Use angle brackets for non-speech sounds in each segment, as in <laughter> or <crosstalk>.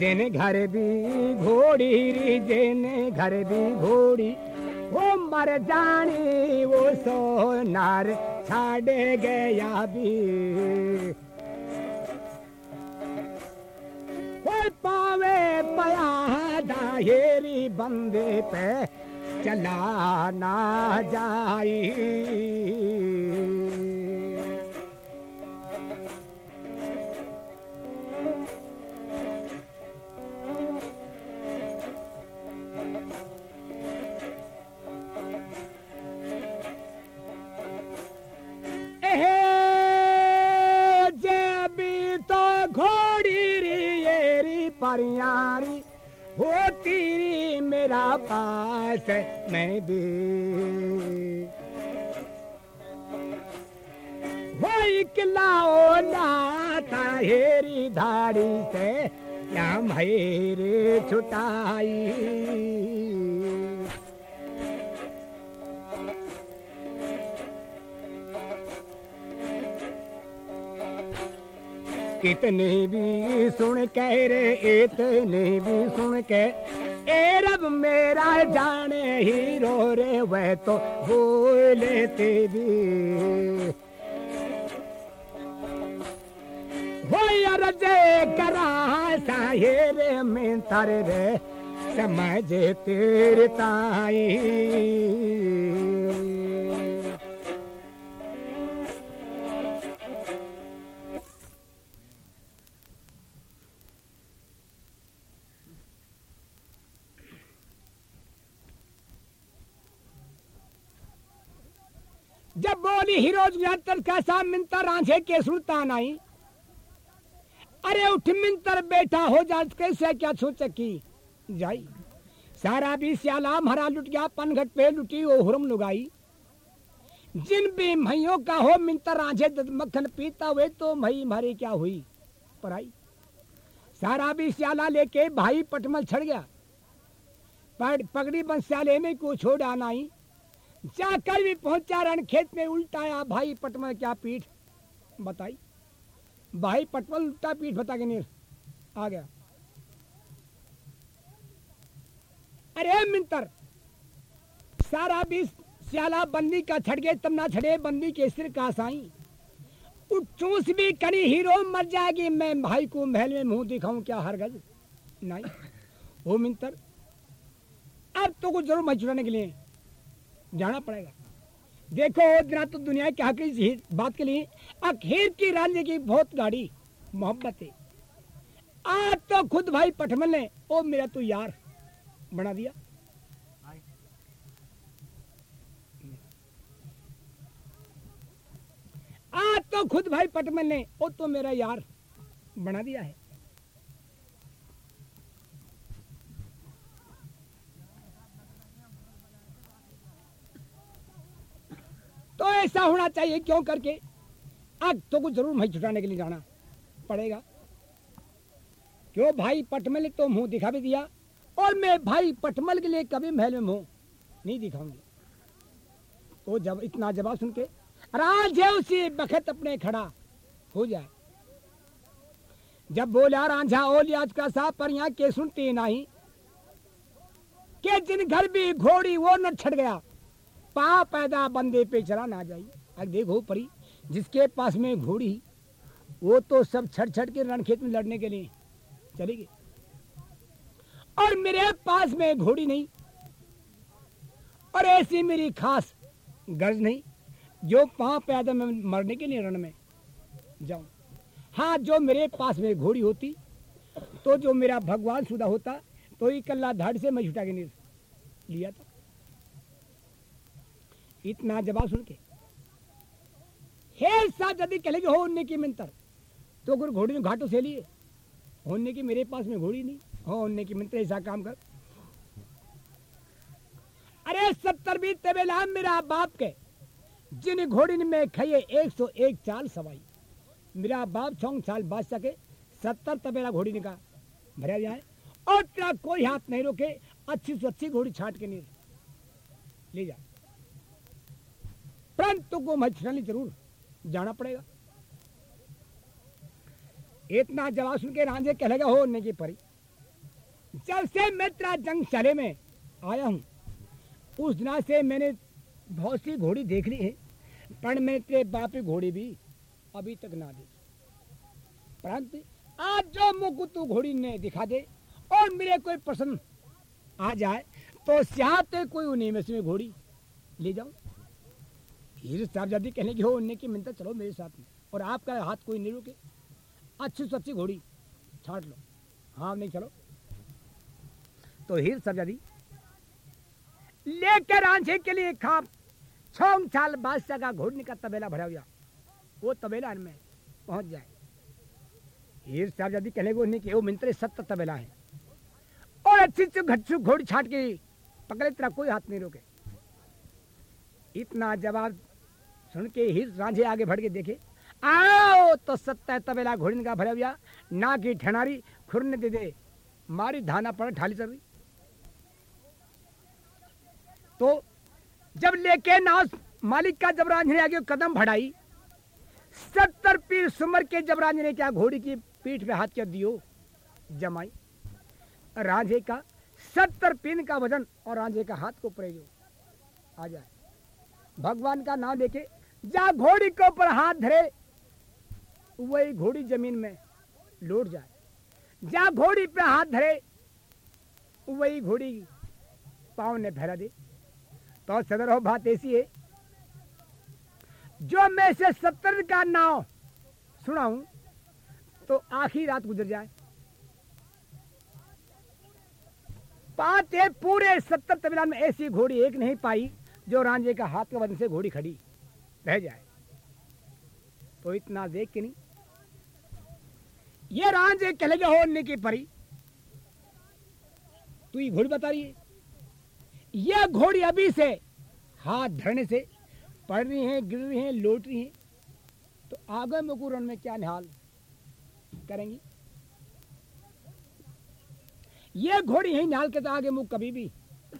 जिन घर भी घोड़ी री, जिन घर भी घोड़ी, वो मर जानी, वो सोनार छाड़ गया भी। पावे पया दाहेरी बंदे पे चला ना जाई। परियारी हो तेरी मेरा पास मैं भी। वो इकलाओ लाता हेरी धाड़ी से या मेरे छुटाई। कितने भी सुन कह रे, इतने भी सुन के। ए रब मेरा जाने हीरो रे, वह तो बोले ते भी हो यार जे करा साहेरे में तर रे, समझ तेरे ताई। जब बोली हीरोज निरंतर का सा मिंतर आंखे के सुनता नहीं। अरे उठ मिंतर बैठा हो जा कैसे क्या सोच की जाई। सारा भी श्याला हरा लुट गया, पनघट पे लुटी वो हुरम लुगाई। जिन भी भैयों का हो मिंतर आंखे मक्खन पीता हुए तो मई मारी क्या हुई पराई। सारा भी श्याला लेके भाई पटमल छड़ गया। पगड़ी बंस्याले में को छोड़ आना ही जाकर भी पहुँचा रण खेत में उल्टाया भाई पटमल क्या पीठ? बताई। भाई पटमल उल्टा पीठ बता के नीर आ गया। अरे मिंतर सारा भी श्याला बंदी का छड़ गए तब ना छड़े बंदी के सिर का साई। उठ चूस भी करी हीरो मर जाएगी मैं भाई को महल में मुँह दिखाऊँ क्या हर गज नहीं। <laughs> वो मिंतर अब तो कुछ ज़रूर मत के लिए। जाना पड़ेगा। देखो इतना तो दुनिया के आखिरी चीज- बात के लिए, अखीर की रानी की बहुत गाड़ी मोहब्बत है आज तो खुद भाई पटमल ने, ओ मेरा तू यार, बना दिया। आज तो खुद भाई पटमल ने, ओ तो मेरा यार, बना दिया है। तो ऐसा होना चाहिए, क्यों करके? अब तो कुछ ज़रूर भाई छुटाने के लिए जाना पड़ेगा। क्यों भाई पटमल तो मुँह दिखा भी दिया, और मैं भाई पटमल के लिए कभी महल में मुँह नहीं दिखाऊँगी। तो जब इतना जवाब सुन के राज है उसी बखत अपने खड़ा हो जाए। जब बोला, रांझा ओली आज का साहब, पर यहाँ के सुनती नहीं, के जिन घर भी घोड़ी वो न छट गया पा पैदा बंदे पे चला ना जाई अब देखो परी जिसके पास में घोड़ी, वो तो सब छट छट के रणखेत में लड़ने के लिए चली गई और मेरे पास में घोड़ी नहीं, और ऐसी मेरी खास गर्ज नहीं, जो पाँव पैदा में मरने के लिए रण में जाऊँ। हाँ जो मेरे पास में घोड़ी होती तो जो मेरा भगवान सुधा होता तो ही कल्ला धाड़ से मैं छुटा के नहीं लिया था। इतना जवाब सुन के। हे साथ यदि कहेंगे हो उन्ने की मंतर। तो अगर घोड़ी ने घाटों से लिए। होने की मेरे पास में घोड़ी नहीं हो उन्ने की मंत्र, ऐसा काम कर। अरे सत्तर बीत तेबेला मेरा बाप के। जिन घोड़ी ने मैं खाइए एक सौ एक चाल सवाई। मेरा बाप छौंग साल बादशाह के, सत्तर तबेला घोड़ी ने कहा, भरा जाए। और तेरा कोई हाथ नहीं रोके, अच्छी से अच्छी घोड़ी छाट के नहीं ले जा। परंतु को मछली ज़रूर जाना पड़ेगा इतना जवाब सुन के रांझे कह लगा हो नहीं परी जब से मैं तेरा जंग चले में आया हूँ उस दिना से मैंने बहुत सी घोड़ी देख ली है पर मैं तेरे बाप की घोड़ी भी अभी तक ना दी परंतु आज जो मुख तू घोड़ी ने दिखा दे और मेरे कोई पसंद आ जाए तो चाहते कोई उन्हीं में से घोड़ी ले जाओ हीर साहबजादी कहने की हो उन्हें की मिलता चलो मेरे साथ में। और आपका हाथ कोई नहीं रुके। अच्छी से अच्छी घोड़ी, छाट लो। हाँ नहीं चलो। तो हीर साहबजादी लेकर आंचे के लिए खाप छह साल बादशाह का घोड़ने का तबेला भरा हुआ। वो तबेला में पहुँच जाए। हीर साहबजादी कहने को उन्हें कि वो मिंत्रे सत्तर तबेला है। और अच्छी से घच्चू घोड़ी छाट के पकड़े, तेरा कोई हाथ नहीं रोके। इतना जवाब सुन के ही रांझे आगे बढ़ के देखे। आओ तो सत्ता है तबेला घोड़ने का भरा हुआ ना की ठनारी, खुरने दे दे। मारी धाना पड़ ठाली चल रही। तो जब लेके नास मालिक का जब रांझने आगे कदम बढ़ाई, सत्तर पीर सुमर के जब रांझे ने क्या घोड़ी की पीठ पे हाथ कर दियो? जमाई। रांझे का सत्तर पीन का वज़न और रांझे का हाथ को जो आ जाए। भगवान का नाम लेके जा घोड़ी के ऊपर हाथ धरे, वही घोड़ी ज़मीन में लौट जाए। जा घोड़ी पे हाथ धरे, वही घोड़ी पाँव ने फहरा दे। तो सदर हो बात ऐसी है, जो मैं से सत्तर का नाव सुनाऊं तो आखिरी रात गुजर जाए। पाते पूरे सत्तर तमिला में ऐसी घोड़ी एक नहीं पाई, जो रांझे का हाथ के वज़न से घोड़ी खड़ी। रह जाए। तो इतना देख के नहीं। ये रांझे कहले होने की परी। तू ये घोड़ी बता रही है। यह घोड़ी अभी से हाथ धरने से पड़ रही हैं, गिर रही हैं, लौट रही हैं। तो आगे मुकुरन में क्या निहाल करेंगी? ये घोड़ी है निहाल के तो आगे मुख कभी भी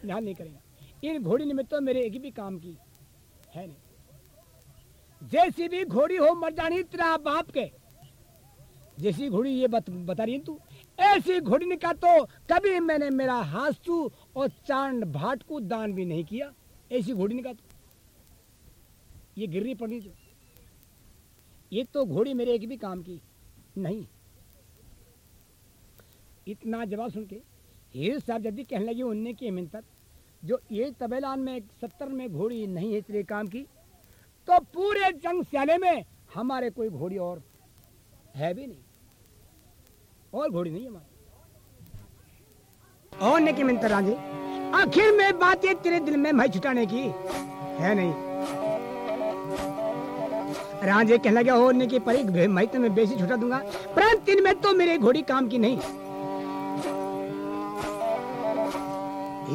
निहाल नहीं करेंगे। इन घोड़ी निमित्त तो मेरे एक भी काम की है नहीं। जैसी भी घोड़ी हो मर जानी तेरा बाप के। जैसी घोड़ी ये बत, बता रही तू ऐसी घोड़ी का तो कभी मैंने मेरा हासू और चाँद भाट को दान भी नहीं किया। ऐसी घोड़ी का तो। ये गिरनी पड़ी तो ये तो घोड़ी मेरे एक भी काम की नहीं। इतना जवाब सुन के हीर साहब जल्दी कहने लगे उनने की मिनत जो ये तबेलान में सत्तर में घोड़ी नहीं है तेरे काम की। तो पूरे जंग स्याले में हमारे कोई घोड़ी और है भी नहीं। और घोड़ी नहीं हमारी। और ने की मिनत राजे आखिर में बात ये तेरे दिल में मैं छुटाने की है नहीं। राजे कहने लगे होने की परी, मैं तुम्हें बेसी छुटा दूँगा, परंतु दिन में तो मेरे घोड़ी काम की नहीं।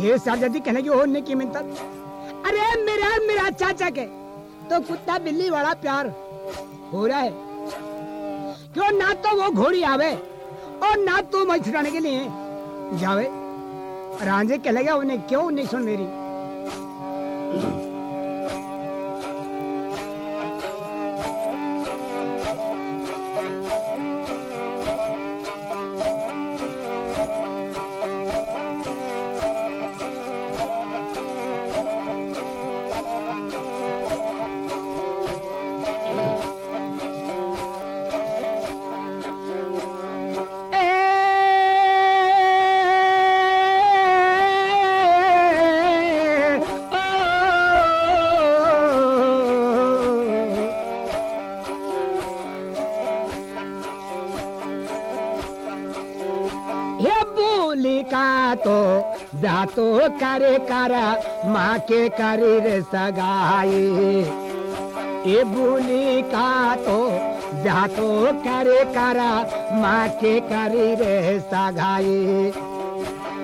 ये साहबजादी कहने की होने की मिनत अरे मेरा मेरा चाचा के तो कुत्ता बिल्ली वाला प्यार हो रहा है। क्यों ना तो वो घोड़ी आवे और ना तो मैं छुटाने के लिए जावे? रांझे लगे, उन्हें क्यों नहीं सुन मेरी? जातो करे करा माँ के करी रे सगाई। ए बोली का तो जातो करे करा माँ के करी रे सगाई।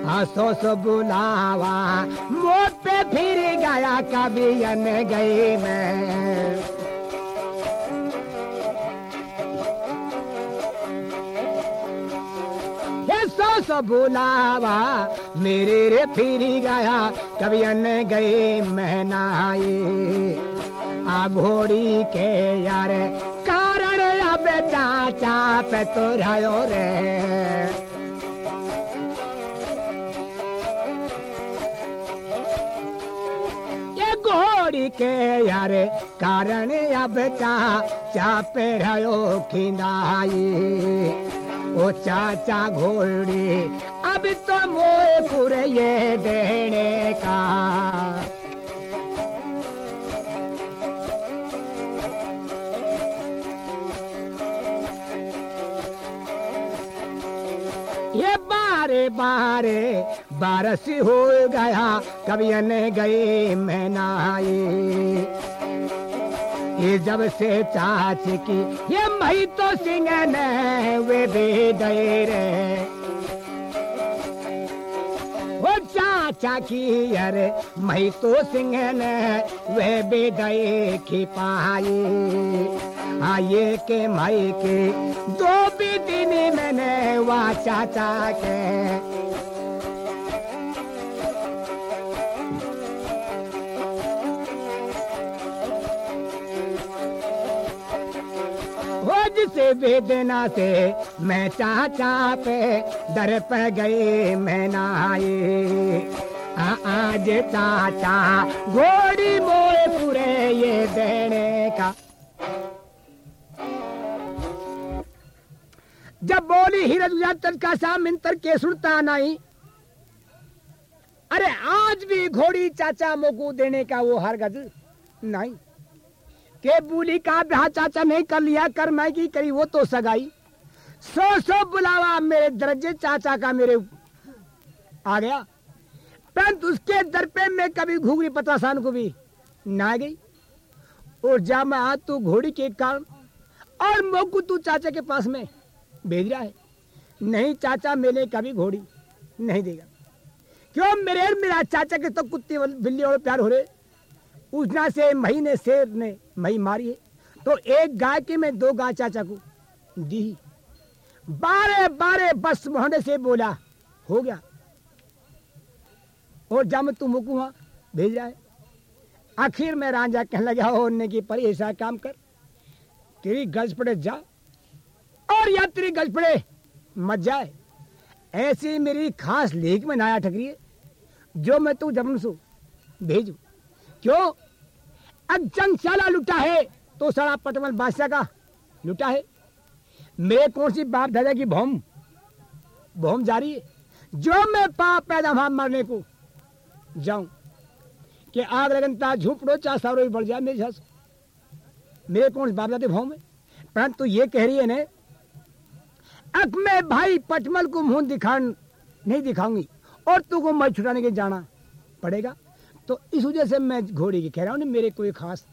हसो सो बुलावा मोट पे फिर गया कभी अन गई मैं। सो बुलावा मेरे रे फिरी गया कभी अन गए महनाए। आ घोड़ी के यार, कारण अब चाचा पे तो रहो रे। घोड़ी के यार, कारण अब चा पे रहो खिंदाई ओ चाचा घोड़ी अब तो मोए पूरे ये देने का। ये बारे बारे बारस हो गया कभी ने गए मैं नहाए ये जब से चाच की, ये मही तो सिंह ने वे भी दे रे चाचा अरे मही तो सिंह ने, वे बेदे की पाई। आए के मई के दो भी दिन मैंने वा चाचा के जिसे वेदना से मैं चाचा पे दर पे गए मैं नहाए आ- आज चाचा घोड़ी मोए पूरे ये देने का। जब बोली हीरज का सामिंतर के सुनता नहीं, अरे आज भी घोड़ी चाचा मोकू देने का वो हर गज नहीं। के बोली का ब्याह चाचा नहीं कर लिया, कर मैं की करी, वो तो सगाई। सो सो बुलावा मेरे दर्जे चाचा का मेरे आ गया। परंतु उसके दर पे मैं कभी घूगरी पतासान को भी ना गई। और जा मैं आज तू घोड़ी के कारण और मोकू तू चाचा के पास में भेज रहा है। नहीं चाचा मेरे कभी घोड़ी नहीं देगा। क्यों मेरे मेरा चाचा के तो कुत्ते बिल्ली और प्यार हो रहे। उसना से, महीने शेर ने मही मारी है। तो एक गाय के मैं दो गाय चाचा को दी। बारह बारह बस मोहने से बोला, हो गया। और जब तू मुकू वहाँ भेज रहा है। आखिर में राजा कहने लगा होने की पर, ऐसा काम कर। तेरी गज पड़े, जा। और या तेरी गज पड़े, मत जाए। ऐसी मेरी खास लेख में नाया ठकरी जो मैं तू जबन सु भेजू। क्यों? अब जंगशाला लुटा है तो सारा पटमल बादशाह का लुटा है। मेरे कौन सी बाप दादा की भौम भौम जारी है जो मैं पाप पैदा वहाँ मरने को जाऊँ, कि आग लगनता झूपड़ो चार सारो ही बढ़ जाए मेरे झस मेरे कौन बाप दादे भौम है? परंतु ये कह रही है ने, अब मैं भाई पटमल को मुँह दिखा नहीं दिखाऊँगी, और तू को मैं छुड़ाने के जाना पड़ेगा। तो इस वजह से मैं घोड़ी की कह रहा हूँ मेरे कोई खास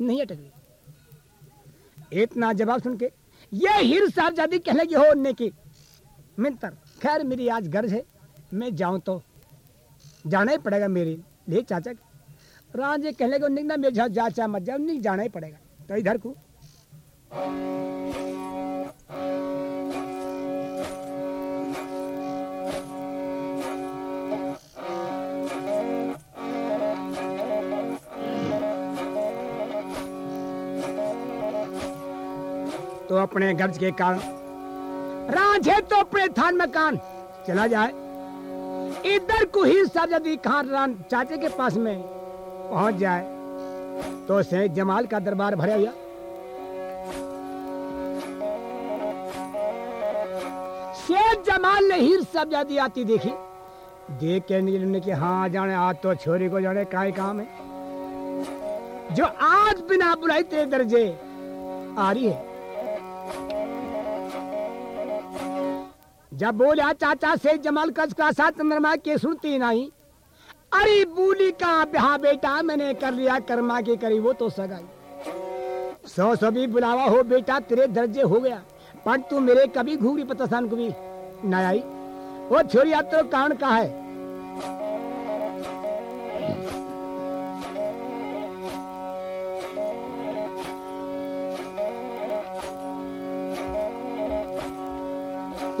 नहीं अटक रही। इतना जवाब सुन के ये हीर साहबजादी कहने की हो ने की मिंतर खैर मेरी आज गर्ज है मैं जाऊँ तो जाना ही पड़ेगा मेरे लिए चाचा। के राजे कहने को निकना मेरे जा, जा मत जाओ नहीं जाना ही पड़ेगा। तो इधर को। तो अपने गर्ज के कारण। राजे तो अपने थान मकान। चला जाए। इधर को ही सरजदी खान रान चाचे के पास में पहुँच जाए। तो से जमाल का दरबार भरा हुआ शेख जमाल ने हीर साहबजादी आती देखी। देख के नील ने कि हाँ जाने आज तो छोरी को जाने काय काम है। जो आज बिना बुलाई तेरे दर्जे आ रही है। जब बोला चाचा से जमाल कच का साथ चंद्रमा के सुनती नहीं। अरे बूली का ब्याह बेटा मैंने कर लिया कर्मा के करी वो तो सगाई। सौ सौ भी बुलावा हो बेटा, तेरे दर्जे हो गया। पर तू मेरे कभी घूरी पतासान को भी न आई। वो छोरी तो कारण का है?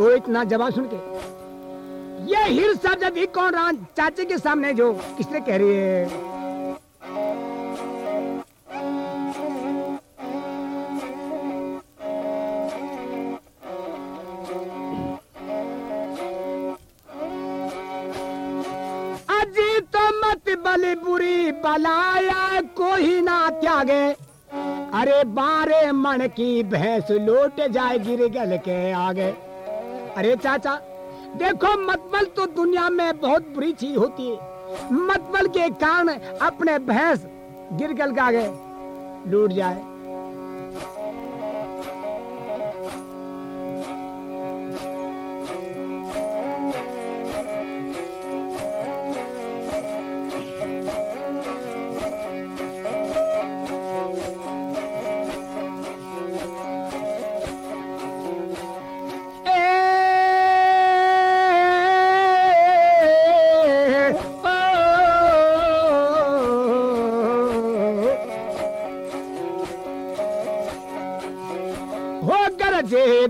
तो इतना जवाब सुन के। ये हीर साहब जब भी कौन रहा, चाचे के सामने जो किसने कह रही है? तो मत बली बुरी, बलाया कोई ना त्यागे। अरे बारे मन की भैंस लौट जाए गिर गल के आगे। अरे चाचा, देखो मतबल तो दुनिया में बहुत बुरी चीज़ होती है। मतबल के कारण अपने भैंस गिर गल गए। लूट जाए।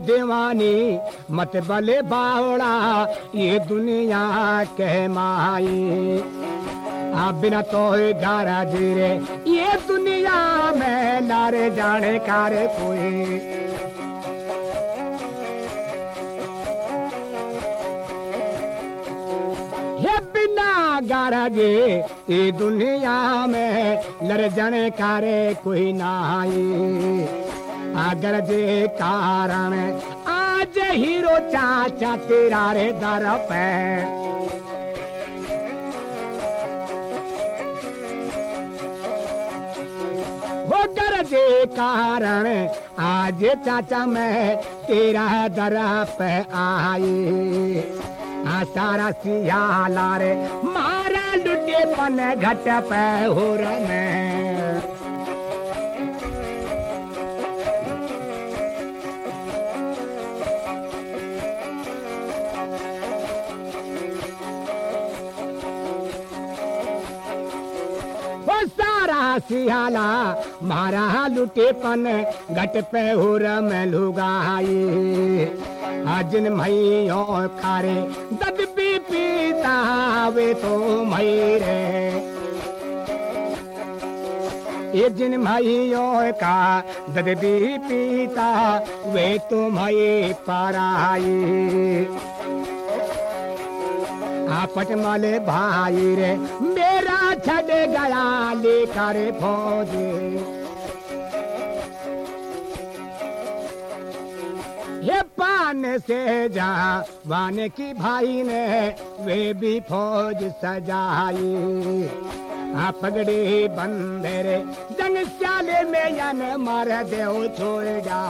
दीवानी मत बले बावड़ा, ये दुनिया कह माई। आ बिना तो घर जीरे, ये दुनिया में लारे जाने कारे कोई। हे बिना ये दुनिया में लड़ जाने कारे कोई नाही अगर जे कारण आज हीरो चाचा तेरा रे दर पे। वो कर जे कारण आज चाचा मैं तेरा दर पे आई। आ सारा सियाला रे, मारा लुटे पन घट पे हो रे वो सियाला, मारा लुटे पन घट पे हो में लुगाई। अजन मैयो खारे दद भी पीता वे तो मई रे ये जिन भाइयों का दद भी पीता वे तो मई पाराई। आपट माले भाई रे छड़ गया लेकर फौज ये पान से जा वाने की भाई ने वे भी फौज सजाई। पगड़ी बंदरे जंग स्याले में यन मर दे छोड़ जा।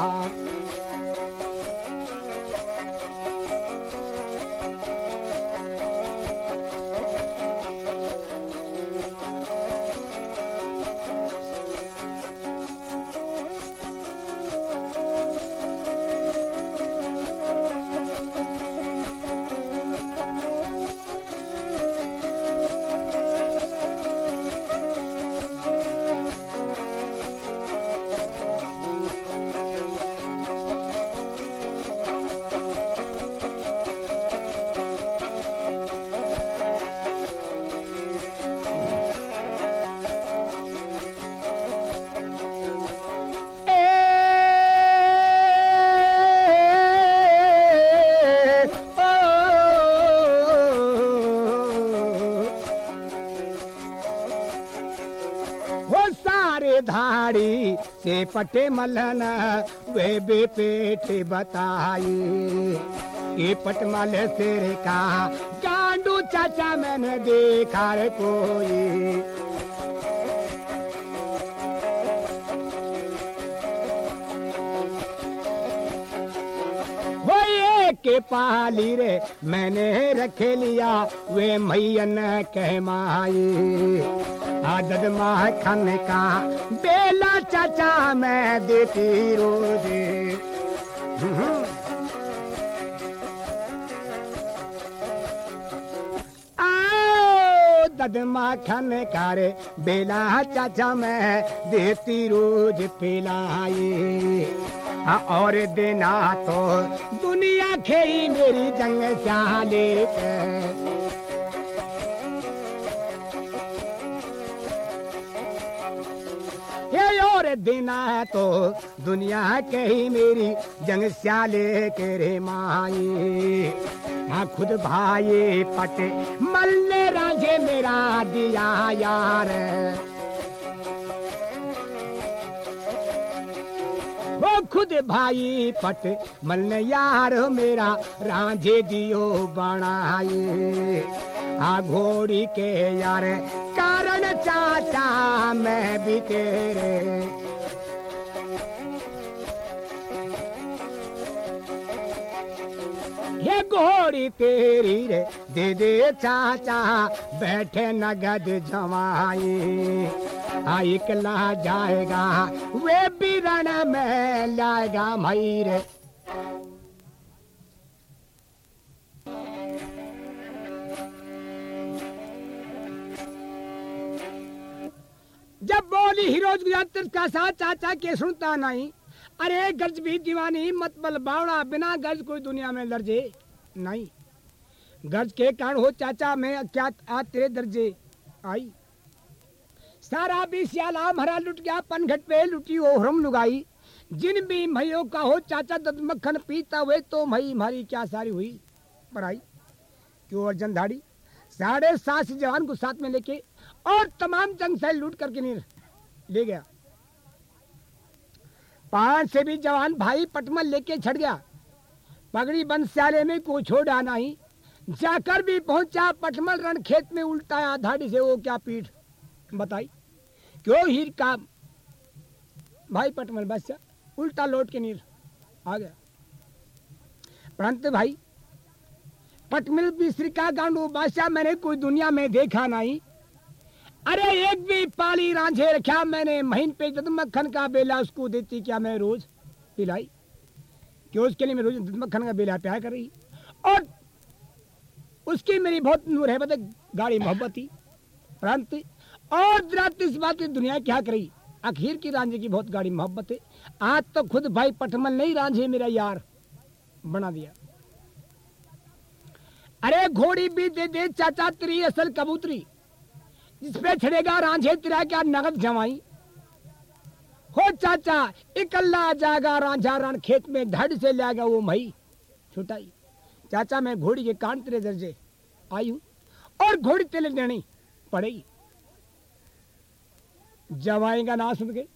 से पटे मलन, वे बे पेट बताई। ये पटमल सिर का गांडू चाचा मैंने देखा रे कोई। एक पाली रे, मैंने रख लिया, वे मैयन कह माई आदत माह खन का बेला चाचा मैं देती रोज। दद माखन कारे बेला चाचा मैं देती रोज पिलाई हाँ, और देना तो दुनिया खेई मेरी जंग चाले देना है तो दुनिया के ही मेरी जंग स्याले के रे माई। हाँ खुद भाई पटे मलने राजे मेरा दिया यार। वो खुद भाई पट मलने यार मेरा रांझे दियो बनाए आ घोड़ी के यार कारण चाचा मैं भी तेरे घोड़ी तेरी रे। दे दे चाचा, बैठे नगद जमाई आई कला जाएगा, वे भी रण में लाएगा मई रे जब बोली हीरोज गुजरात का साथ, चाचा के सुनता नहीं। अरे गर्ज भी दीवानी, मत बल बावड़ा, बिना गर्ज कोई दुनिया में लर्जे। नहीं। गर्ज के कारण हो, चाचा, मैं क्या आज तेरे दर्जे? आई। सारा भी सियाला हरा लुट गया, पनघट पे लुटी ओ हरम लुगाई। जिन भी मइयों का हो, चाचा दद मक्खन पीता हुए तो मई हमारी क्या सारी हुई? पढ़ाई क्यों अर्जन धाड़ी? साढ़े सात जवान को साथ में लेके और तमाम जंग से लूट करके नहीं ले गया। पाँच से भी जवान भाई पटमल लेके छड़ गया। पगड़ी स्याले में को छोड़ा नहीं। जाकर भी पहुँचा, पटमल रण खेत में उल्टाया धाड़ी से वो क्या पीठ? बताई। क्यों हीर का भाई पटमल बस उल्टा लौट के नीर आ गया। परंतु भाई, पटमिल बिस्री का गांडू बादशाह मैंने कोई दुनिया में देखा नहीं। अरे एक भी पाली रांझे रखा मैंने, महीन पे जद मक्खन का बेला उसको देती क्या मैं रोज? पिलाई। क्यों उसके लिए मैं रोज मक्खन का बेला प्यार कर रही। और उसकी मेरी बहुत नूर है बता गाड़ी मोहब्बत थी परंतु और रात इस बात की दुनिया क्या करी? अखीर की रांझे की बहुत गाड़ी मोहब्बत है आज तो खुद भाई पटमल नहीं रांझे मेरा यार, बना दिया। अरे घोड़ी भी दे दे चाचा तेरी असल कबूतरी जिसपे छड़ेगा रांझे तेरा क्या नगद जमाई? हो चाचा, इकल्ला जाएगा रांझा रण खेत में धड़ से लाएगा वो मई छुटाई। चाचा, मैं घोड़ी के कान तेरे दर्जे आई हूँ और घोड़ी तेले देनी पड़ेगी। जवाई ना सुन के,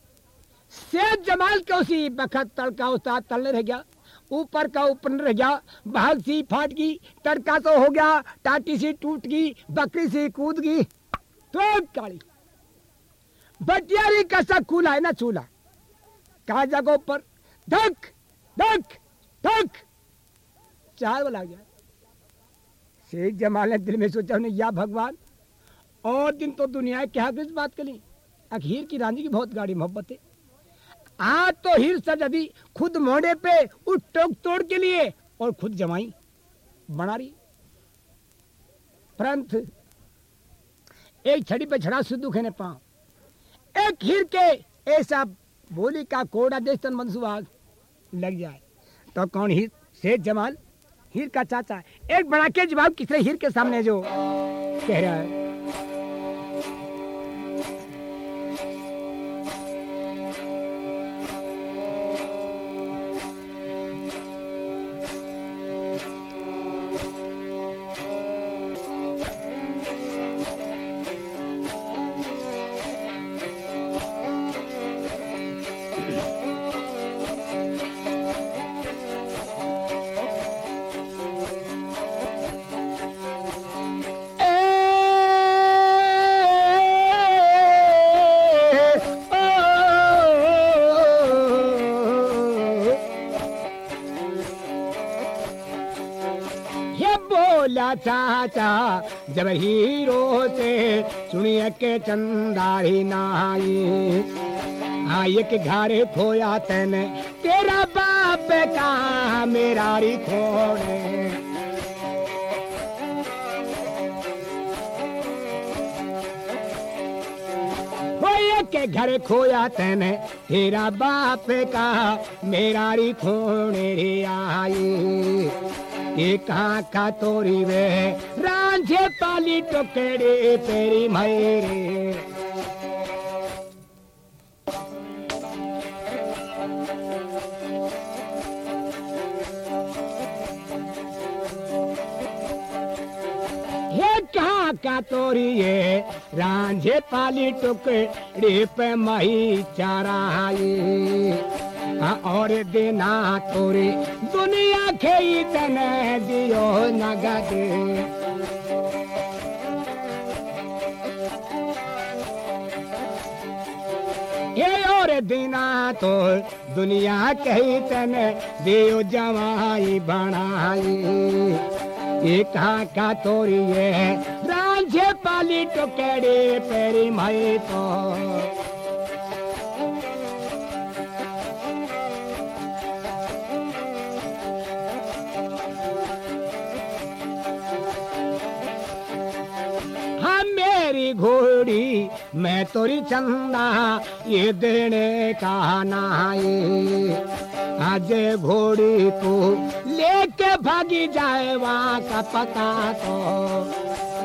सेठ जमाल के उसी बखत तड़का उस्ताद तलने रह गया, ऊपर का ऊपर रह गया भाग सी फाट गई, तड़का तो हो गया, टाटी सी टूट गई, बकरी सी कूद गई। तो काली। बटियारी का सा खुला है ना चूल्हा। कहा जगह ऊपर? धक धक धक। चार वाला गया। शेख जमाल ने दिल में सोचा उन्हें, या भगवान, और दिन तो दुनिया क्या किस बात करी अखीर की रानी की बहुत गाड़ी मोहब्बत है। आज तो हीर सजदी खुद मोड़े पे उठ टोक तोड़ के लिए और खुद जमाई। बना रही परंतु एक छड़ी पे छड़ा सिद्धू खेने पाओ एक हीर के ऐसा बोली का कोड़ा देश तन मनसुबाग लग जाए। तो कौन हीर शेख जमाल हीर का चाचा, एक बड़ा के जवाब किसने हीर के सामने जो कह रहा है? जब हीरो से सुनिए के चंदारी नाई। आए के घरे खोया तेने, तेरा बाप का मेरा री खोड़े के घर खोया तने, तेरा बाप का मेरा री खोड़े रे आई। एक का तोरी वे रांझे पाली टोकेड़े तेरी मेरे का तोरी ये रांझे पाली टुकड़ी पे मही चारा हाई। और देना तोरी दुनिया खेई तने दियो नगद। ये और दिना तो दुनिया कही तन दियो जवाई बनाई। कहाँ का तोरी ये रांझे पाली टुकड़ी पेरी मई तो। मेरी घोड़ी, मैं तोरी चंदा, ये देने का नाये आज घोड़ी को लेके भागी जाए वहाँ का पता तो।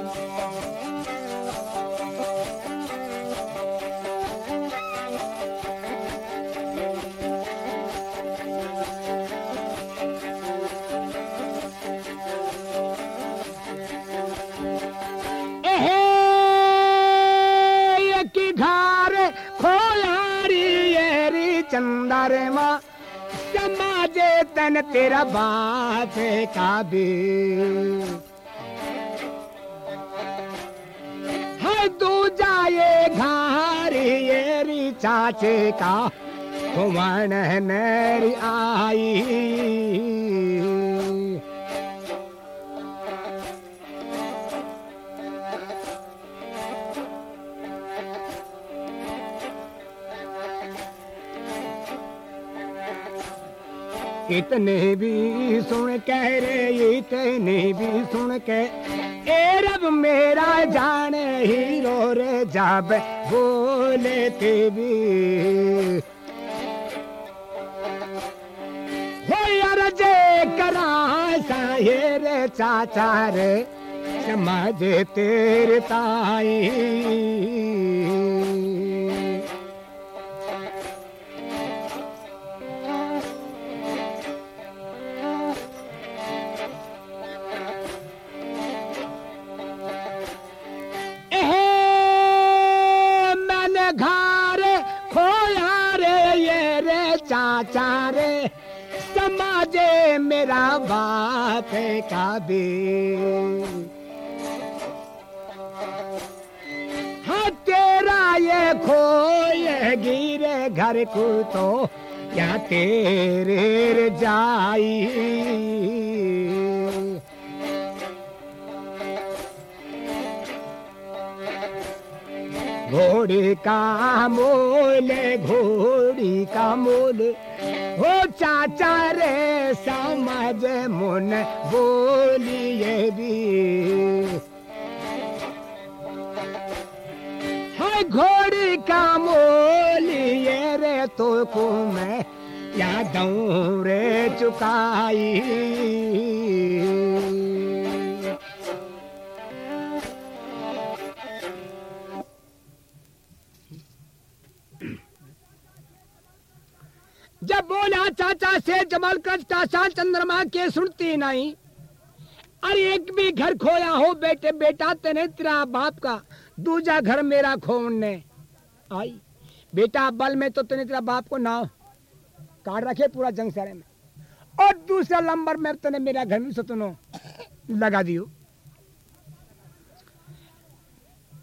तन तेरा बाप का भी है तू जाए घर चाचे का कुमार नरी आई। इतने भी सुन कह रे, इतने भी सुन के। ए रब मेरा जाने हीरो रे, जब बोले ते भी हे यार जे करा साहे रे चाचा रे समझ तेरे ताई। चाचा रे समाजे मेरा बाप का भी हाँ तेरा ये खोए गिरे घर को तो क्या तेरे जाई घोड़ी का मोल, घोड़ी का मोल चाचा रे समझ मुन बोलिए भी। घोड़ी का मोलिए रे तो को मैं, यादों रे चुकाई। जब बोला चाचा से जमाल कर चाचा चंद्रमा के सुनती नहीं अरे एक भी घर खोया हो बेटे, बेटा तेने तेरा बाप का, दूजा घर मेरा खोने आई, बेटा बल में तो तेने तेरा बाप को नाव काट रखे पूरा जंग सारे में, और दूसरा नंबर में तेने मेरा घर में सतनो लगा दियो।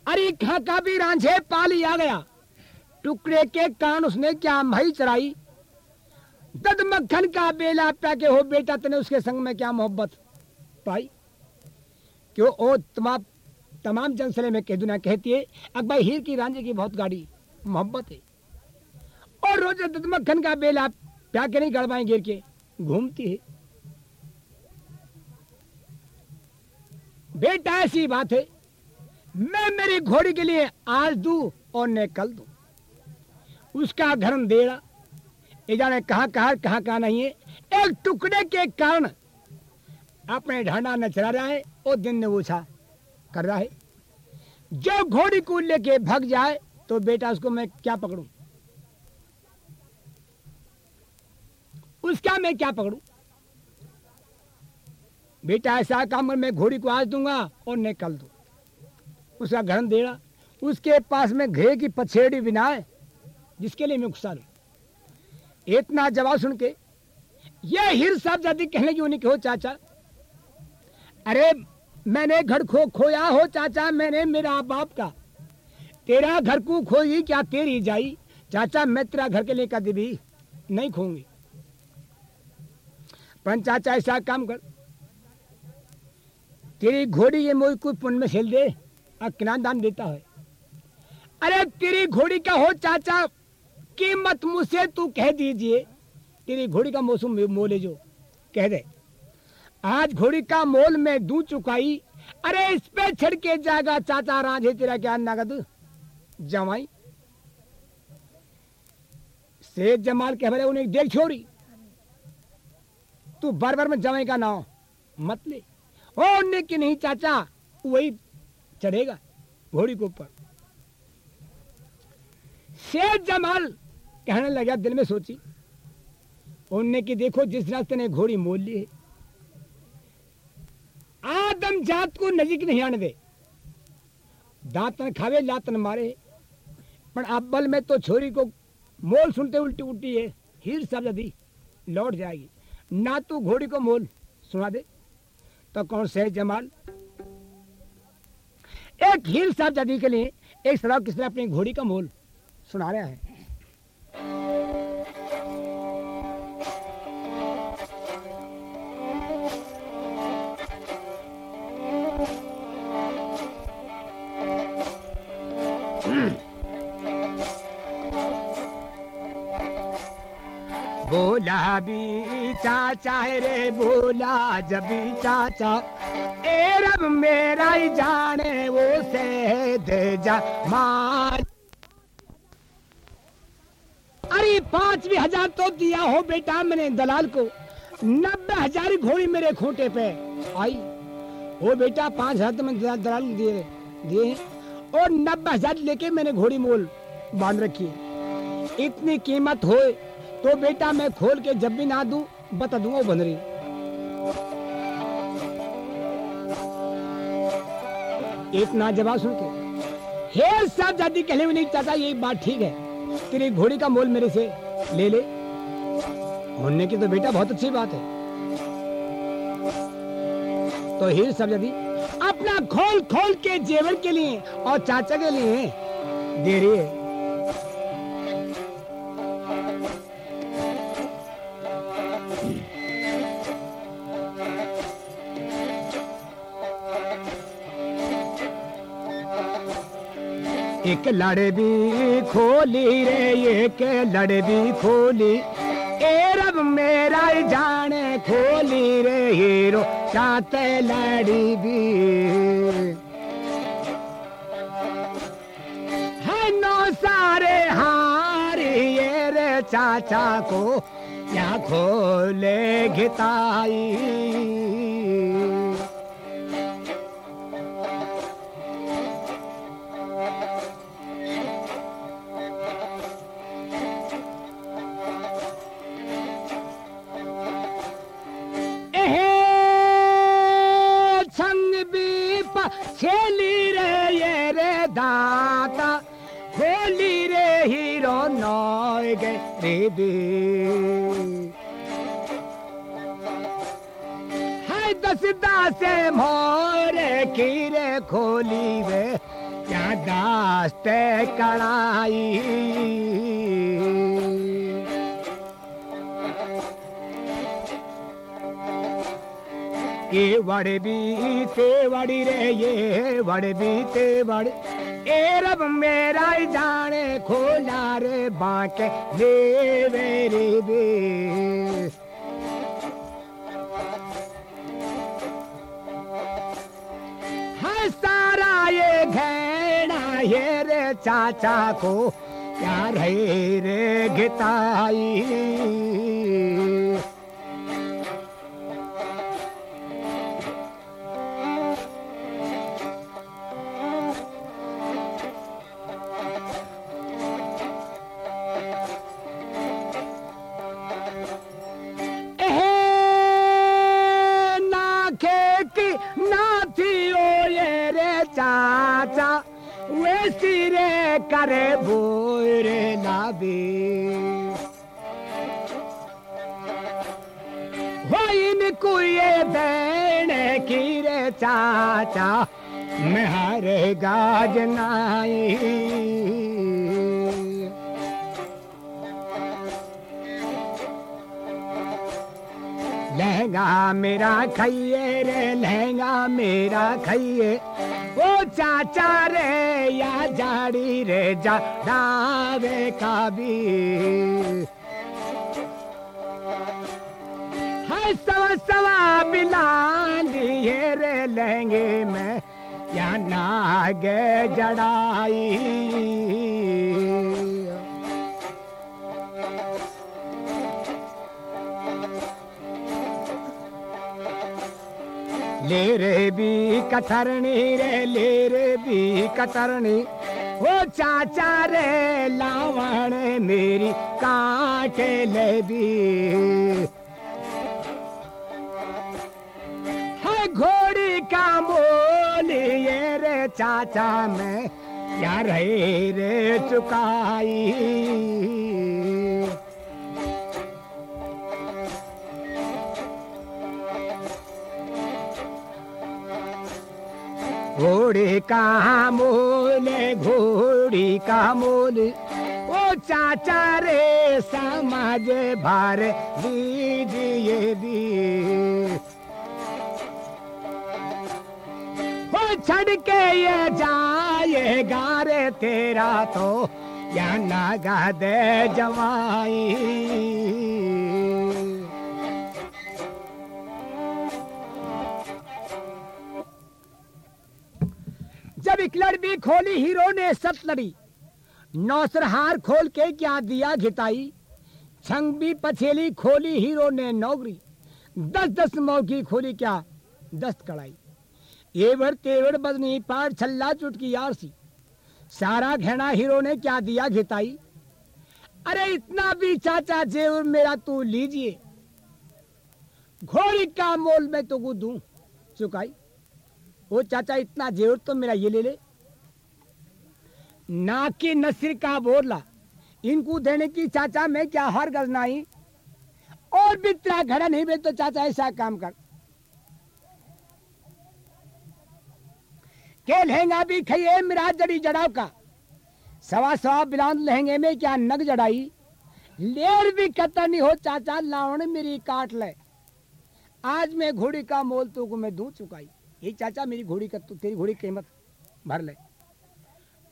अरे खा का भी रांझे पाली आ गया, टुकड़े के कान उसने क्या मही चराई दद मक्खन का बेला प्याके हो बेटा, तने उसके संग में क्या मोहब्बत? भाई, क्यों ओ तमाम तमाम जनसले में कह दुनिया कहती है अकबर हीर की रांझे की बहुत गाड़ी मोहब्बत है। और रोज दद मक्खन का बेला प्याके नहीं गड़बाएँ गिर के, घूमती है। बेटा, ऐसी बात है, मैं मेरी घोड़ी के लिए आज दू और ने कल दू। उसका घरन देड़ा ये जाने कहा कहा कहा कहा नहीं है? एक टुकड़े के कारण अपने ढांडा न चला रहा है और दिन ने ऊछा कर रहा है। जो घोड़ी को लेके भग जाए तो बेटा उसको मैं क्या पकड़ू? उसका मैं क्या पकड़ू? बेटा, ऐसा काम कर, मैं घोड़ी को आज दूँगा और निकल दू। उसका घर देड़ा उसके पास में घे की पछेड़ी बिनाए जिसके लिए मैं गुस्सा उकसालू। इतना जवाब सुन के, ये हिर साहब जाति कहने की उन्हें हो, चाचा? अरे, मैंने घर खो खोया हो, चाचा, मैंने मेरा बाप का। तेरा घर को खोई, क्या तेरी जाई? चाचा, मैं तेरा घर के लिए कभी भी नहीं खोऊँगी। पर चाचा, ऐसा काम कर। तेरी घोड़ी ये मोई कोई पुण्य में खेल दे, और किनान दान देता है। अरे, तेरी घोड़ी का हो, चाचा कीमत मुझसे तू कह दीजिए। तेरी घोड़ी का मौसम मोल जो। कह दे। आज घोड़ी का मोल मैं दू चुकाई। अरे इस पे छिड़ के जाएगा चाचा राज तेरा क्या नगद? जमाई। से जमाल कह रहे उन्हें देख छोड़ी। तू बार बार में जमाई का नाम मत ले। ओ, उन्हें कि नहीं चाचा, वही चढ़ेगा घोड़ी के ऊपर। शेर जमाल कहने लगा, दिल में सोची उनने की देखो, जिस रास्ते ने घोड़ी मोल ली है। आदम जात को नजीक नहीं आने दे। दातन खावे, लातन मारे। पर अब्बल में तो छोरी को मोल सुनते उल्टी उल्टी है। हीर सब यदि लौट जाएगी, ना तो घोड़ी को मोल सुना दे। तो कौन से जमाल? एक हीर साहब जादी के लिए एक सराब किसने अपनी घोड़ी का मोल सुना रहा है? भी चाचा रे बोला जबी चाचा। ए रब मेरा ही जाने, वो से दे जा मान। अरे पाँच भी हज़ार तो दिया हो बेटा मैंने दलाल को। नब्बे हज़ार घोड़ी मेरे खोटे पे। आई। ओ बेटा, पाँच हज़ार तो मैंने दलाल दिए दिए और नब्बे हज़ार लेके मैंने घोड़ी मोल बाँध रखी इतनी कीमत हो तो बेटा मैं खोल के जब भी ना दू, बता दूँगा बंदरी। इतना जवाब सुन के, हे सब जाति कहने में नहीं चाहता ये बात ठीक है। तेरी घोड़ी का मोल मेरे से ले ले। होने की तो बेटा बहुत अच्छी बात है। तो हीर सब जाति अपना खोल खोल के जेवर के लिए और चाचा के लिए दे रही है। एक लड़ भी खोली रे, एक लड़ भी खोली। ए रब मेरा जाने खोली रे, हीरो सात लड़ी भी। है नो सारे हारी, ये रे चाचा को क्या खोले घिताई। बे है दस दासे मोरे की रे खोली रे क्या दास्ते कड़ाई। ये वड़ भी ते वड़ी रे, ये वड़ भी ते वड़। ए रब मेरा जाने खोला रे बाके, ले रे बे है सारा ये घेना ये रे चाचा को क्या रहे रे घिताई करे बोरे लाबे हो इनको ये देने की रे चाचा मैं हारे गाजनाई लहंगा मेरा खाइए रे, लहंगा मेरा खाइए ओ चाचा रे, या जाड़ी रे, जा डावे का भी है सवा सवा मिला दिए रे लेंगे मैं, या नागे जड़ाई। ले रे भी कतरनी रे ले रे भी कतरनी ओ चाचा रे, लावण मेरी काटे ले भी है घोड़ी का मोल ये रे चाचा मैं क्या रे चुकाई। घोड़ी का मोल, घोड़ी का मोल। ओ चाचा रे, समाज भार दीजिए दी हो छड़ के ये जाए गारे तेरा तो या नागा दे जवाई। जब इकलड़ भी खोली हीरो ने सत लड़ी नौसरहार खोल के क्या दिया घिताई? छंग भी पछेली खोली हीरो ने नौकरी दस दस मौकी खोली क्या दस्त कड़ाई? एवर तेवर बदनी पार छल्ला चुटकी यार सी सारा घेना हीरो ने क्या दिया घिताई? अरे इतना भी चाचा जेवर मेरा तू लीजिए घोड़ी का मोल में तो दूँ, चुकाई? ओ चाचा, इतना जेवर तो मेरा ये ले ले। ना कि नसीर का बोरला। इनको देने की चाचा, मैं क्या हर गजनाई और भी तेरा घड़ा नहीं बे तो चाचा ऐसा काम कर। के लहंगा भी खाइए, मेरा जड़ी जड़ाव का। सवा सवा बिलान लहंगे में क्या नग जड़ाई। लेर भी कतर नहीं हो चाचा, लावण मेरी काट ले। आज मैं घोड़ी का मोल तो को मैं दूँ चुकाई। ये चाचा, मेरी घोड़ी का तू, तेरी घोड़ी कीमत भर ले।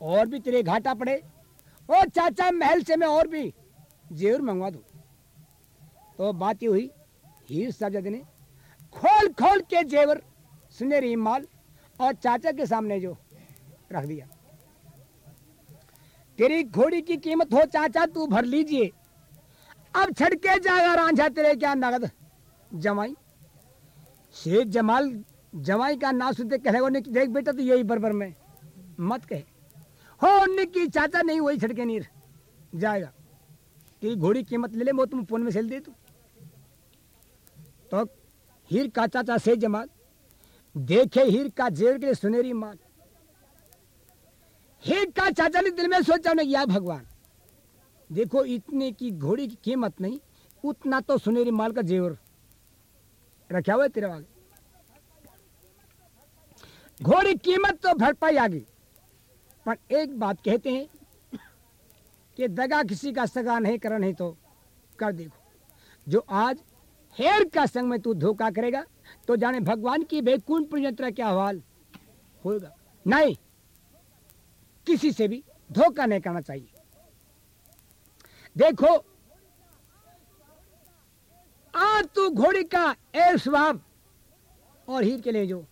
और भी तेरे घाटा पड़े। ओ चाचा, महल से मैं और भी जेवर मंगवा दूँ। तो बात ये हुई, हीर साहब ने खोल खोल के जेवर सुनेरी माल और चाचा के सामने जो रख दिया। तेरी घोड़ी की कीमत हो चाचा, तू भर लीजिए। अब छड़के जाएगा रांझा, तेरे क्या नगद जमाई? शेख जमाल जमाई का ना सुनते कहेगा निक, देख बेटा तो यही बरबर में। मत कहे। हो, निकी, चाचा नहीं, वही छड़के नीर। जाएगा। तेरी घोड़ी कीमत ले ले, वो तुम फ़ोन में सेल दे तू तो हीर का चाचा शेख जमाल। देखे हीर का जेल के सुनेरी माल। हीर का चाचा ने दिल में सोचा ने या भगवान। देखो, इतने की घोड़ी की कीमत नहीं, उतना तो सुनेरी माल का जेवर रखा हुआ है तेरे आगे घोड़ी कीमत तो भरपाई आ गई पर एक बात कहते हैं कि दगा किसी का सगा नहीं करा, नहीं तो कर देखो। जो आज हेर का संग में तू धोखा करेगा तो जाने भगवान की वैकुंठ प्रियंत्रा क्या हवाल होगा नहीं, किसी से भी धोखा नहीं करना चाहिए। देखो, आज तू घोड़ी का ए स्वभाव और हीर के लिए जो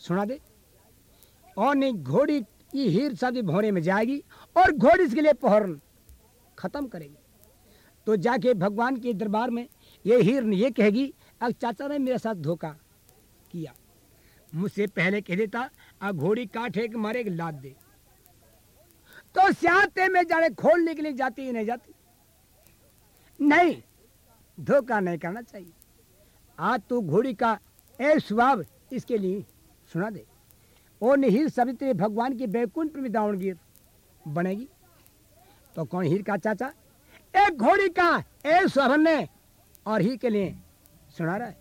सुना दे और घोड़ी की हीर शादी भौरे में जाएगी और घोड़ी इसके लिए पहरन खत्म करेगी। तो जाके भगवान के दरबार में ये हीर ये कहेगी, अब चाचा ने मेरे साथ धोखा किया। मुझसे पहले कह देता, अब घोड़ी काटे के मारे लाद दे। तो सियाते में जाने खोलने के लिए जाती ही, नहीं जाती? नहीं, धोखा नहीं करना चाहिए। आज तो घोड़ी का ए स्वभाव इसके लिए सुना दे। ओ निहिर सवित्री भगवान की बैकुंठ में दावणगिर बनेगी? तो कौन हीर का चाचा? एक घोड़ी का ए सोहन ने, और ही के लिए सुना रहा हाँ।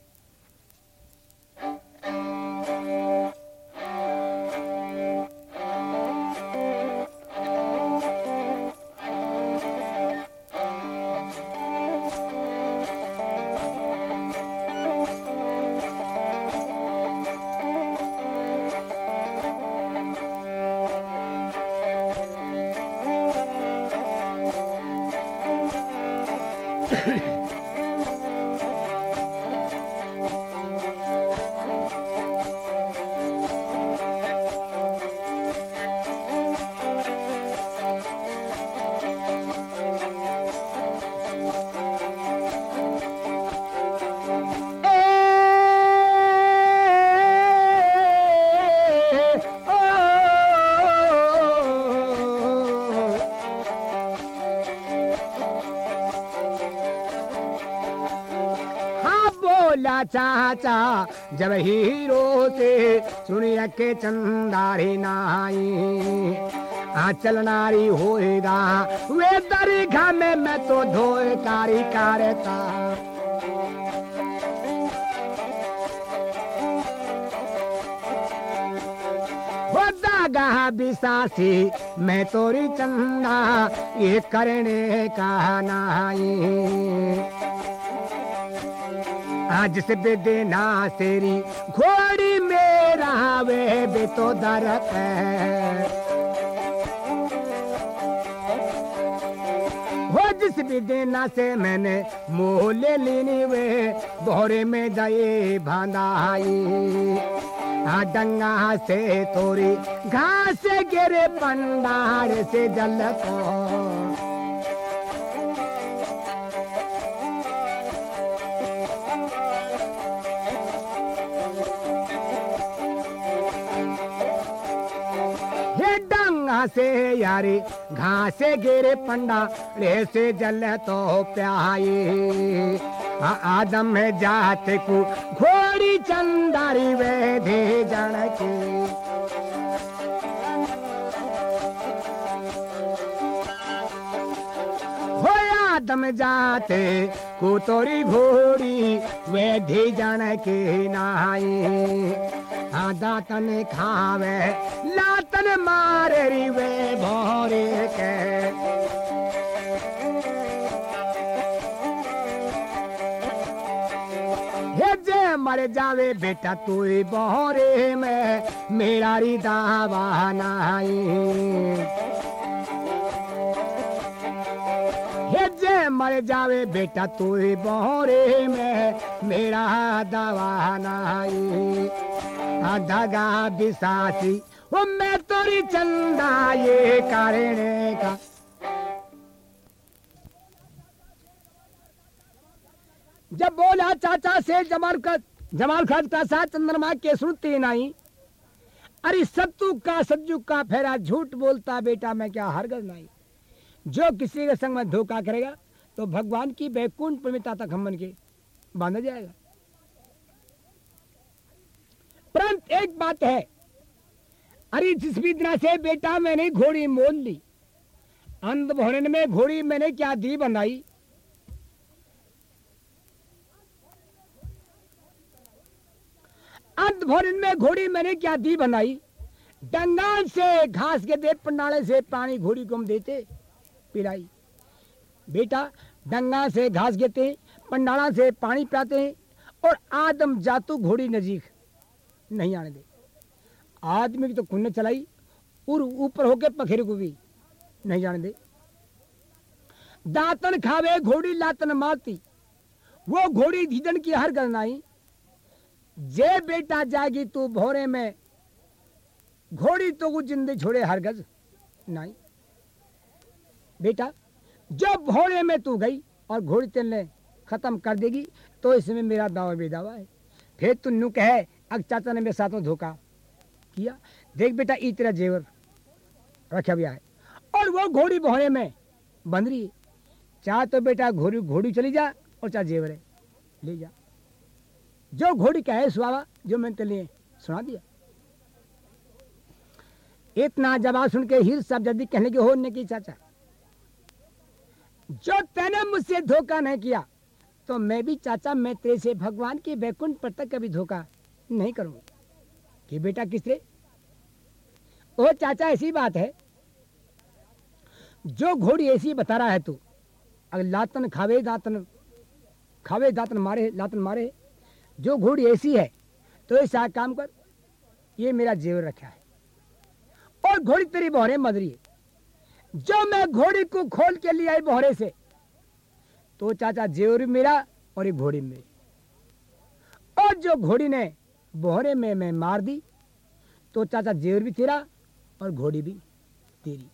जब ही रोते सुनिया के चंदारी नाई। हाँ चलनारी होएगा, वे दरीघा में मैं तो धोए कारी कारता बिसासी, मैं तोरी चंदा, ये करने का नाई। आज से बेदेना तेरी घोड़ी मेरा वे बे तो दरक है। हो जिस भी देना से मैंने मोह ले लेनी वे, बोरे में भांदाई आ डंगा से थोड़ी घास गिरे पंडार से जल को। से यारी, घासे गिरे पंडा रे से जल तो प्याई। आदम में जाते को घोड़ी चंदारी वे धे जन की हो आदम जाते को तोरी घोड़ी, वे धी जन की हाँ दातन खावे, लातन मारे वे भोरे के। मर जावे बेटा तू बोरे में, मेरा री दावा जे मर जावे बेटा, तू ही बोरे में मेरा दावा नाई धागा बिसासी वो मैं तोरी चंदा, ये करने का। जब बोला चाचा से जमाल का जमाल खान का साथ चंद्रमा के सुनती नहीं। अरे सत्तू का सज्जू का फेरा झूठ बोलता बेटा, मैं क्या हरगज नहीं। जो किसी के संग में धोखा करेगा तो भगवान की बैकुंठ प्रमिता तक हम बन के बांधा जाएगा। परंतु एक बात है, अरे जिस दिन से बेटा मैंने घोड़ी मोल ली, अंध भोरन में घोड़ी मैंने क्या दी बनाई? अंत भोरन में घोड़ी मैंने क्या दी बनाई? डंगाल से, घास के दे पंडाले से पानी घोड़ी को हम देते। पिलाई। बेटा डंगा से घास गेते पंडाला से पानी पिलाते और आदम जातू घोड़ी नजीक नहीं आने दे। आदमी की तो कुन्न चलाई और ऊपर होके पखेरे को भी नहीं जाने दे। दातन खावे, घोड़ी लातन मारती, वो घोड़ी धीजन की हर गरनाई जे बेटा जागी तू भोरे में, घोड़ी तो को ज़िंदगी छोड़े हर गज नहीं बेटा, जब भोरे में तू गई और घोड़ी तेलने खत्म कर देगी तो इसमें मेरा दावा बेदावा है। फिर तू नु कहे, अग चाचा ने मेरे साथों धोखा किया। देख बेटा, ई तेरा जेवर रखा भी है। और वो घोड़ी भोड़े में बंध रही है। चाहे तो बेटा घोड़ी घोड़ी चली जा और चाहे जेवर है। ले जा। जो घोड़ी कहे, सुहावा, जो मैंने तेरे लिए सुना दिया। इतना जवाब सुन के हीर साहब जल्दी कहने की हो ने की चाचा। जो तैने मुझसे धोखा नहीं किया तो मैं भी चाचा मैं तेरे से भगवान के वैकुंठ पर तक कभी धोखा नहीं करूँगा। कि बेटा किसरे ओ चाचा, ऐसी बात है। जो घोड़ी ऐसी बता रहा है तू, अगर लातन खावे दातन खावे दातन मारे, लातन मारे, जो घोड़ी ऐसी है तो ऐसा काम कर, ये मेरा जेवर रखा है। और घोड़ी तेरी बहरे मदरी है। जो मैं घोड़ी को खोल के लिए आई बोहरे से तो चाचा जेवर मेरा और ये घोड़ी मेरी और जो घोड़ी ने बोहरे में मैं मार दी तो चाचा जेवर भी तेरा और घोड़ी भी तेरी।